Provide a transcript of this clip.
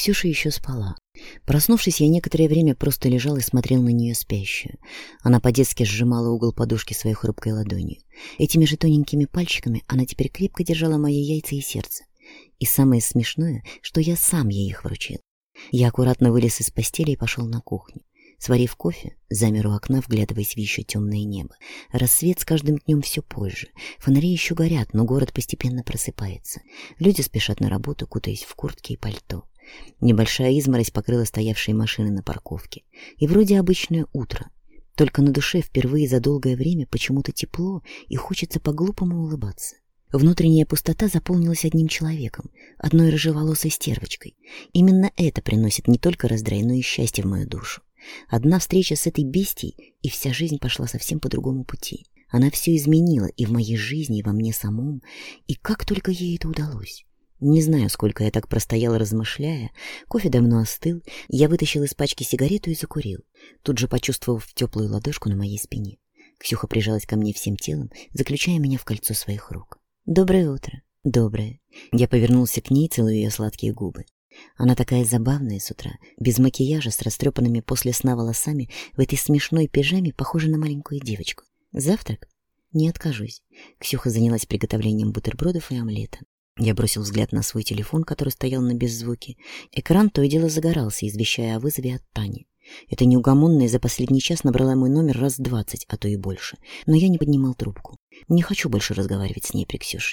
Ксюша еще спала. Проснувшись, я некоторое время просто лежал и смотрел на нее спящую. Она по-детски сжимала угол подушки своей хрупкой ладонью. Этими же тоненькими пальчиками она теперь крепко держала мои яйца и сердце. И самое смешное, что я сам ей их вручил. Я аккуратно вылез из постели и пошел на кухню. Сварив кофе, замер у окна, вглядываясь в еще темное небо. Рассвет с каждым днем все позже. Фонари еще горят, но город постепенно просыпается. Люди спешат на работу, кутаясь в куртки и пальто. Небольшая изморозь покрыла стоявшие машины на парковке. И вроде обычное утро. Только на душе впервые за долгое время почему-то тепло и хочется по-глупому улыбаться. Внутренняя пустота заполнилась одним человеком, одной рыжеволосой стервочкой. Именно это приносит не только раздрай, но и счастье в мою душу. Одна встреча с этой бестией, и вся жизнь пошла совсем по другому пути. Она все изменила и в моей жизни, и во мне самом, и как только ей это удалось. Не знаю, сколько я так простояла, размышляя. Кофе давно остыл, я вытащил из пачки сигарету и закурил, тут же почувствовав теплую ладошку на моей спине. Ксюха прижалась ко мне всем телом, заключая меня в кольцо своих рук. «Доброе утро». «Доброе». Я повернулся к ней, целую ее сладкие губы. Она такая забавная с утра, без макияжа, с растрепанными после сна волосами, в этой смешной пижаме, похожа на маленькую девочку. «Завтрак?» «Не откажусь». Ксюха занялась приготовлением бутербродов и омлета. Я бросил взгляд на свой телефон, который стоял на беззвуке. Экран то и дело загорался, извещая о вызове от Тани. Это неугомонная за последний час набрала мой номер раз двадцать, а то и больше. Но я не поднимал трубку. Не хочу больше разговаривать с ней при Ксюше.